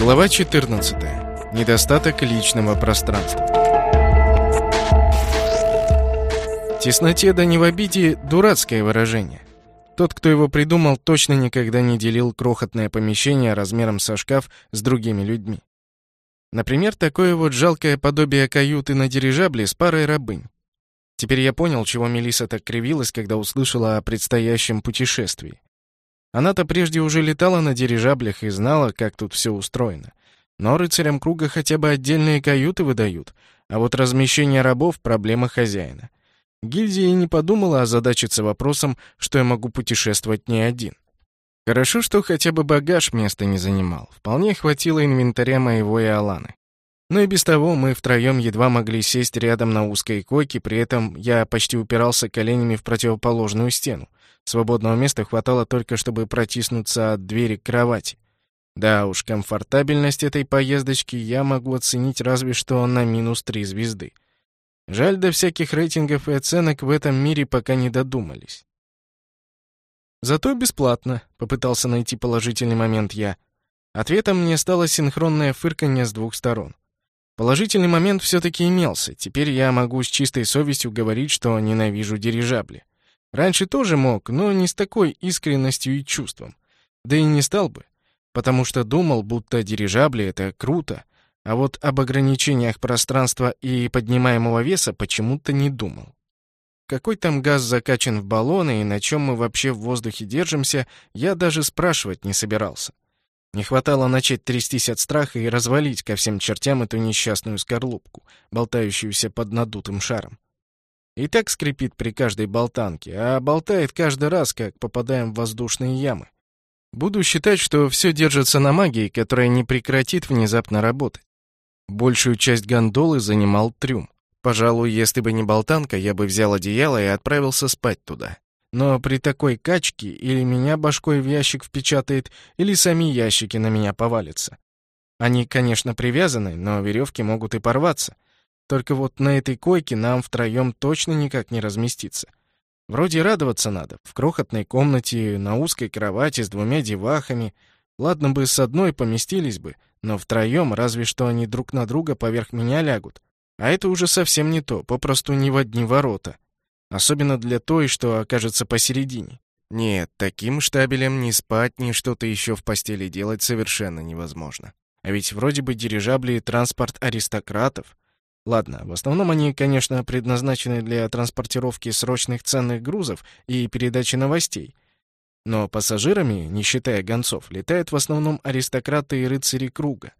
Глава 14. Недостаток личного пространства. Тесноте да не в обиде – дурацкое выражение. Тот, кто его придумал, точно никогда не делил крохотное помещение размером со шкаф с другими людьми. Например, такое вот жалкое подобие каюты на дирижабле с парой рабынь. Теперь я понял, чего Мелиса так кривилась, когда услышала о предстоящем путешествии. Она-то прежде уже летала на дирижаблях и знала, как тут все устроено. Но рыцарям круга хотя бы отдельные каюты выдают, а вот размещение рабов — проблема хозяина. Гильдия и не подумала озадачиться вопросом, что я могу путешествовать не один. Хорошо, что хотя бы багаж места не занимал. Вполне хватило инвентаря моего и Аланы. Но и без того мы втроем едва могли сесть рядом на узкой койке, при этом я почти упирался коленями в противоположную стену. Свободного места хватало только, чтобы протиснуться от двери к кровати. Да уж, комфортабельность этой поездочки я могу оценить разве что на минус три звезды. Жаль, до всяких рейтингов и оценок в этом мире пока не додумались. Зато бесплатно, попытался найти положительный момент я. Ответом мне стало синхронное фырканье с двух сторон. Положительный момент все-таки имелся. Теперь я могу с чистой совестью говорить, что ненавижу дирижабли. Раньше тоже мог, но не с такой искренностью и чувством. Да и не стал бы, потому что думал, будто дирижабли — это круто, а вот об ограничениях пространства и поднимаемого веса почему-то не думал. Какой там газ закачан в баллоны и на чем мы вообще в воздухе держимся, я даже спрашивать не собирался. Не хватало начать трястись от страха и развалить ко всем чертям эту несчастную скорлупку, болтающуюся под надутым шаром. И так скрипит при каждой болтанке, а болтает каждый раз, как попадаем в воздушные ямы. Буду считать, что все держится на магии, которая не прекратит внезапно работать. Большую часть гондолы занимал трюм. Пожалуй, если бы не болтанка, я бы взял одеяло и отправился спать туда. Но при такой качке или меня башкой в ящик впечатает, или сами ящики на меня повалятся. Они, конечно, привязаны, но веревки могут и порваться. Только вот на этой койке нам втроем точно никак не разместиться. Вроде радоваться надо. В крохотной комнате, на узкой кровати с двумя девахами. Ладно бы с одной поместились бы, но втроем разве что они друг на друга поверх меня лягут. А это уже совсем не то, попросту не в одни ворота. Особенно для той, что окажется посередине. Нет, таким штабелем ни спать, ни что-то еще в постели делать совершенно невозможно. А ведь вроде бы дирижабли — транспорт аристократов, Ладно, в основном они, конечно, предназначены для транспортировки срочных ценных грузов и передачи новостей. Но пассажирами, не считая гонцов, летают в основном аристократы и рыцари круга.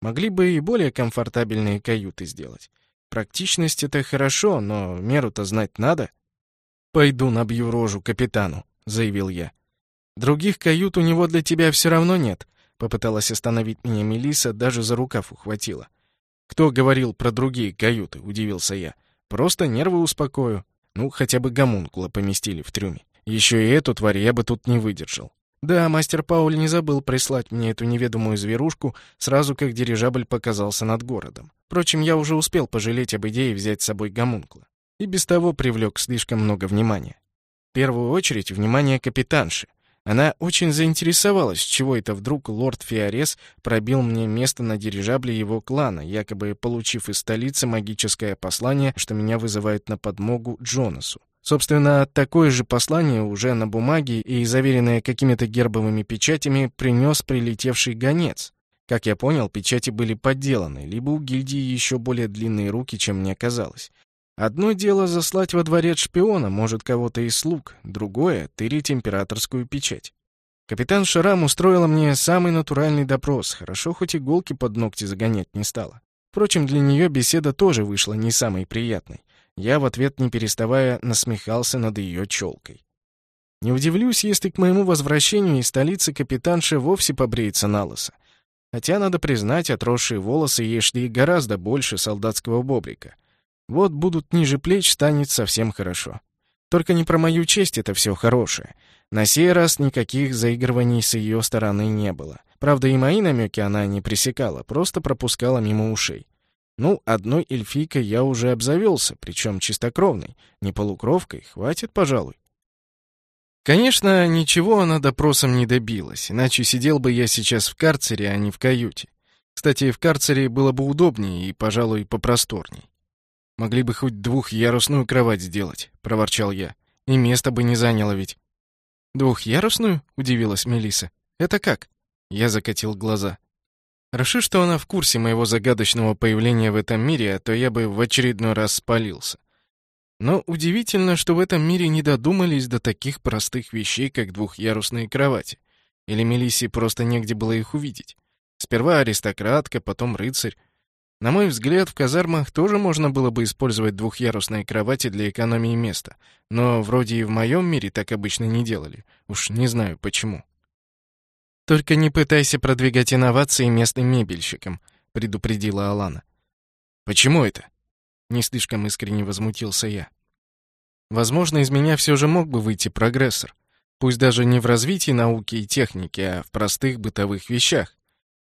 Могли бы и более комфортабельные каюты сделать. Практичность — это хорошо, но меру-то знать надо. «Пойду набью рожу капитану», — заявил я. «Других кают у него для тебя все равно нет», — попыталась остановить меня Мелиса, даже за рукав ухватила. «Кто говорил про другие каюты?» — удивился я. «Просто нервы успокою. Ну, хотя бы гомункула поместили в трюме. Еще и эту тварь я бы тут не выдержал». Да, мастер Пауль не забыл прислать мне эту неведомую зверушку сразу, как дирижабль показался над городом. Впрочем, я уже успел пожалеть об идее взять с собой гомункула. И без того привлек слишком много внимания. В первую очередь, внимание капитанши. Она очень заинтересовалась, чего это вдруг лорд Фиорес пробил мне место на дирижабле его клана, якобы получив из столицы магическое послание, что меня вызывают на подмогу Джонасу. Собственно, такое же послание уже на бумаге и заверенное какими-то гербовыми печатями принес прилетевший гонец. Как я понял, печати были подделаны, либо у гильдии еще более длинные руки, чем мне казалось. Одно дело заслать во дворец шпиона, может, кого-то из слуг, другое — тырить императорскую печать. Капитан Шарам устроила мне самый натуральный допрос, хорошо хоть иголки под ногти загонять не стала. Впрочем, для нее беседа тоже вышла не самой приятной. Я в ответ, не переставая, насмехался над ее челкой. Не удивлюсь, если к моему возвращению из столицы капитанша вовсе побреется на лысо. Хотя, надо признать, отросшие волосы ей шли гораздо больше солдатского бобрика — вот будут ниже плеч, станет совсем хорошо. Только не про мою честь это все хорошее. На сей раз никаких заигрываний с ее стороны не было. Правда, и мои намеки она не пресекала, просто пропускала мимо ушей. Ну, одной эльфийкой я уже обзавелся, причем чистокровной, не полукровкой, хватит, пожалуй. Конечно, ничего она допросом не добилась, иначе сидел бы я сейчас в карцере, а не в каюте. Кстати, в карцере было бы удобнее и, пожалуй, попросторней. «Могли бы хоть двухъярусную кровать сделать», — проворчал я. «И место бы не заняло ведь». «Двухъярусную?» — удивилась Мелиса. «Это как?» Я закатил глаза. Хорошо, что она в курсе моего загадочного появления в этом мире, а то я бы в очередной раз спалился. Но удивительно, что в этом мире не додумались до таких простых вещей, как двухъярусные кровати. Или Мелиссе просто негде было их увидеть. Сперва аристократка, потом рыцарь. На мой взгляд, в казармах тоже можно было бы использовать двухъярусные кровати для экономии места. Но вроде и в моем мире так обычно не делали. Уж не знаю почему. «Только не пытайся продвигать инновации местным мебельщикам», — предупредила Алана. «Почему это?» Не слишком искренне возмутился я. Возможно, из меня все же мог бы выйти прогрессор. Пусть даже не в развитии науки и техники, а в простых бытовых вещах.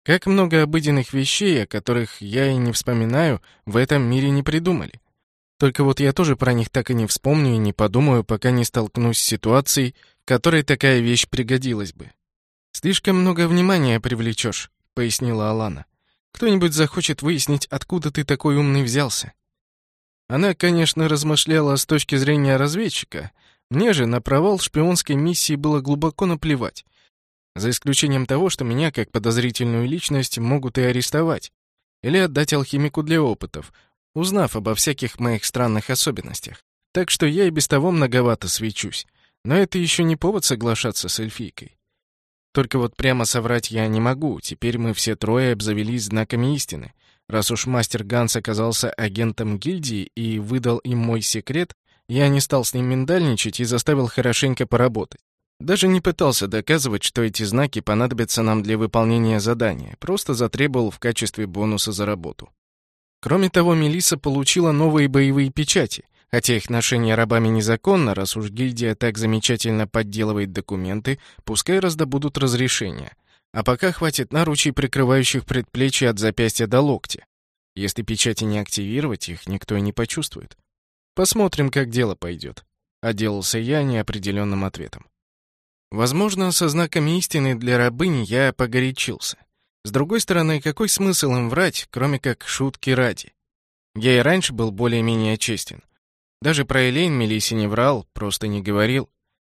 Как много обыденных вещей, о которых я и не вспоминаю, в этом мире не придумали. Только вот я тоже про них так и не вспомню и не подумаю, пока не столкнусь с ситуацией, в которой такая вещь пригодилась бы. «Слишком много внимания привлечешь», — пояснила Алана. «Кто-нибудь захочет выяснить, откуда ты такой умный взялся. Она, конечно, размышляла с точки зрения разведчика. Мне же на провал шпионской миссии было глубоко наплевать. За исключением того, что меня, как подозрительную личность, могут и арестовать. Или отдать алхимику для опытов, узнав обо всяких моих странных особенностях. Так что я и без того многовато свечусь. Но это еще не повод соглашаться с эльфийкой. Только вот прямо соврать я не могу, теперь мы все трое обзавелись знаками истины. Раз уж мастер Ганс оказался агентом гильдии и выдал им мой секрет, я не стал с ним миндальничать и заставил хорошенько поработать. Даже не пытался доказывать, что эти знаки понадобятся нам для выполнения задания, просто затребовал в качестве бонуса за работу. Кроме того, Мелиса получила новые боевые печати, хотя их ношение рабами незаконно, раз уж гильдия так замечательно подделывает документы, пускай раздобудут разрешение — а пока хватит наручей, прикрывающих предплечье от запястья до локтя. Если печати не активировать, их никто и не почувствует. Посмотрим, как дело пойдет. Отделался я неопределенным ответом. Возможно, со знаками истины для рабыни я погорячился. С другой стороны, какой смысл им врать, кроме как шутки ради? Я и раньше был более-менее честен. Даже про Элейн Мелисе не врал, просто не говорил.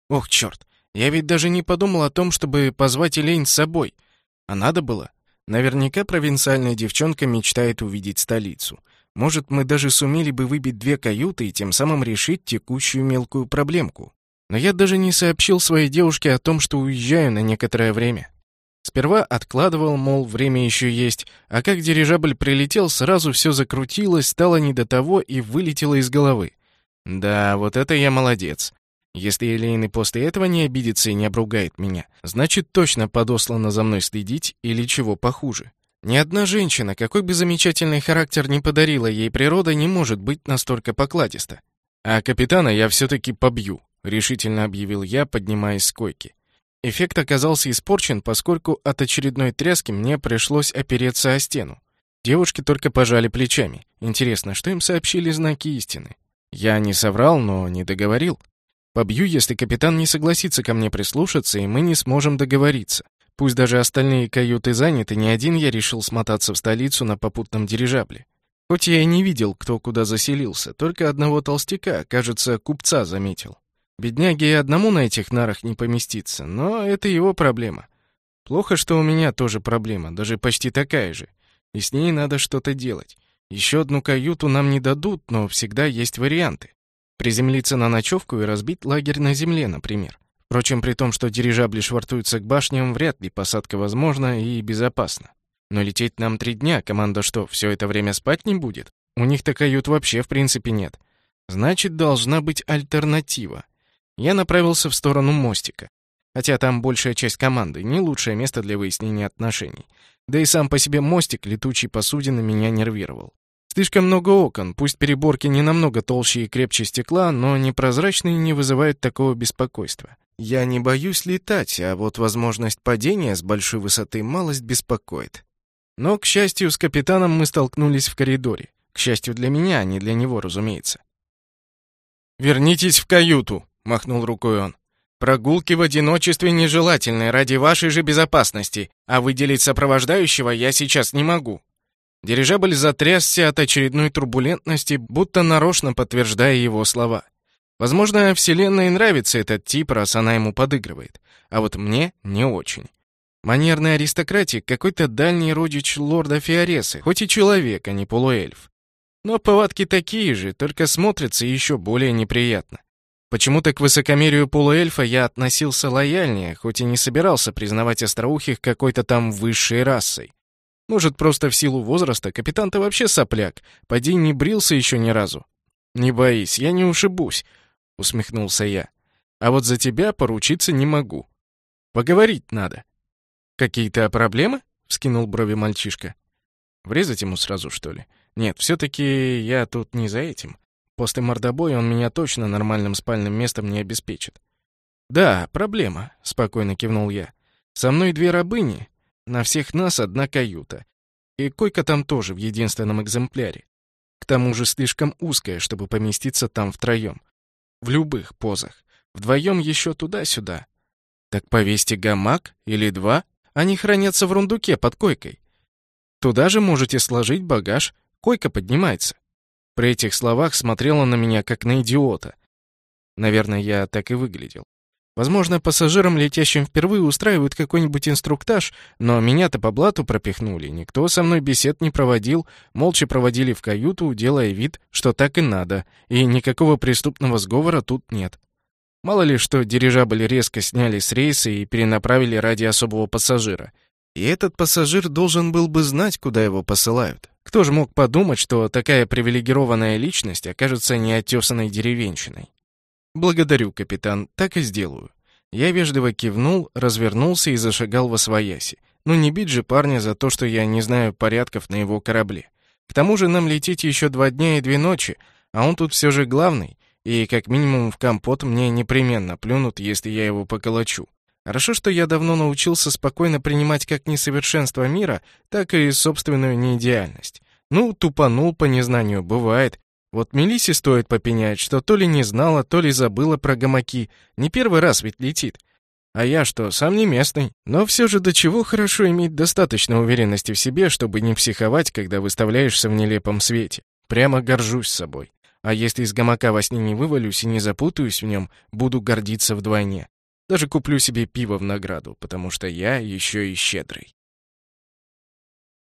Ох, черт, я ведь даже не подумал о том, чтобы позвать Элейн с собой. А надо было. Наверняка провинциальная девчонка мечтает увидеть столицу. Может, мы даже сумели бы выбить две каюты и тем самым решить текущую мелкую проблемку. Но я даже не сообщил своей девушке о том, что уезжаю на некоторое время. Сперва откладывал, мол, время еще есть, а как дирижабль прилетел, сразу все закрутилось, стало не до того и вылетело из головы. Да, вот это я молодец. Если Элейн и после этого не обидится и не обругает меня, значит точно подослана за мной следить или чего похуже. Ни одна женщина, какой бы замечательный характер ни подарила ей природа, не может быть настолько покладиста. А капитана я все-таки побью, решительно объявил я, поднимаясь с койки. Эффект оказался испорчен, поскольку от очередной тряски мне пришлось опереться о стену. Девушки только пожали плечами. Интересно, что им сообщили знаки истины? Я не соврал, но не договорил. Побью, если капитан не согласится ко мне прислушаться, и мы не сможем договориться. Пусть даже остальные каюты заняты, ни один я решил смотаться в столицу на попутном дирижабле. Хоть я и не видел, кто куда заселился, только одного толстяка, кажется, купца заметил. Бедняге и одному на этих нарах не поместиться, но это его проблема. Плохо, что у меня тоже проблема, даже почти такая же. И с ней надо что-то делать. Еще одну каюту нам не дадут, но всегда есть варианты. Приземлиться на ночевку и разбить лагерь на земле, например. Впрочем, при том, что дирижабли швартуются к башням, вряд ли посадка возможна и безопасна. Но лететь нам три дня, команда что, все это время спать не будет? У них-то кают вообще в принципе нет. Значит, должна быть альтернатива. Я направился в сторону мостика. Хотя там большая часть команды, не лучшее место для выяснения отношений. Да и сам по себе мостик, летучий посудины, меня нервировал. Слишком много окон, пусть переборки не намного толще и крепче стекла, но непрозрачные не вызывают такого беспокойства. Я не боюсь летать, а вот возможность падения с большой высоты малость беспокоит. Но, к счастью, с капитаном мы столкнулись в коридоре. К счастью для меня, а не для него, разумеется. «Вернитесь в каюту!» — махнул рукой он. Прогулки в одиночестве нежелательны ради вашей же безопасности, а выделить сопровождающего я сейчас не могу». Дирижабль затрясся от очередной турбулентности, будто нарочно подтверждая его слова. Возможно, Вселенной нравится этот тип, раз она ему подыгрывает. А вот мне не очень. Манерный аристократик — какой-то дальний родич лорда Фиоресы, хоть и человек, а не полуэльф. Но повадки такие же, только смотрятся еще более неприятно. Почему-то к высокомерию полуэльфа я относился лояльнее, хоть и не собирался признавать остроухих какой-то там высшей расой. Может, просто в силу возраста капитан-то вообще сопляк, поди не брился еще ни разу. «Не боись, я не ушибусь», — усмехнулся я. «А вот за тебя поручиться не могу. Поговорить надо». «Какие-то проблемы?» — вскинул брови мальчишка. «Врезать ему сразу, что ли?» «Нет, все-таки я тут не за этим. После мордобоя он меня точно нормальным спальным местом не обеспечит. «Да, проблема», — спокойно кивнул я. «Со мной две рабыни, на всех нас одна каюта. И койка там тоже в единственном экземпляре. К тому же слишком узкая, чтобы поместиться там втроем. В любых позах. Вдвоем еще туда-сюда. Так повесьте гамак или два, они хранятся в рундуке под койкой. Туда же можете сложить багаж, койка поднимается. При этих словах смотрела на меня как на идиота. Наверное, я так и выглядел. Возможно, пассажирам, летящим впервые, устраивают какой-нибудь инструктаж, но меня-то по блату пропихнули. Никто со мной бесед не проводил, молча проводили в каюту, делая вид, что так и надо, и никакого преступного сговора тут нет. Мало ли, что дирижабль резко сняли с рейса и перенаправили ради особого пассажира. И этот пассажир должен был бы знать, куда его посылают. Кто же мог подумать, что такая привилегированная личность окажется неотесанной деревенщиной? «Благодарю, капитан, так и сделаю». Я вежливо кивнул, развернулся и зашагал во свояси. Ну не бить же парня за то, что я не знаю порядков на его корабле. К тому же нам лететь еще два дня и две ночи, а он тут все же главный, и как минимум в компот мне непременно плюнут, если я его поколочу. Хорошо, что я давно научился спокойно принимать как несовершенство мира, так и собственную неидеальность. Ну, тупанул по незнанию, бывает. Вот Мелисе стоит попенять, что то ли не знала, то ли забыла про гамаки. Не первый раз ведь летит. А я что, сам не местный. Но все же до чего хорошо иметь достаточно уверенности в себе, чтобы не психовать, когда выставляешься в нелепом свете. Прямо горжусь собой. А если из гамака во сне не вывалюсь и не запутаюсь в нем, буду гордиться вдвойне. Даже куплю себе пиво в награду, потому что я еще и щедрый.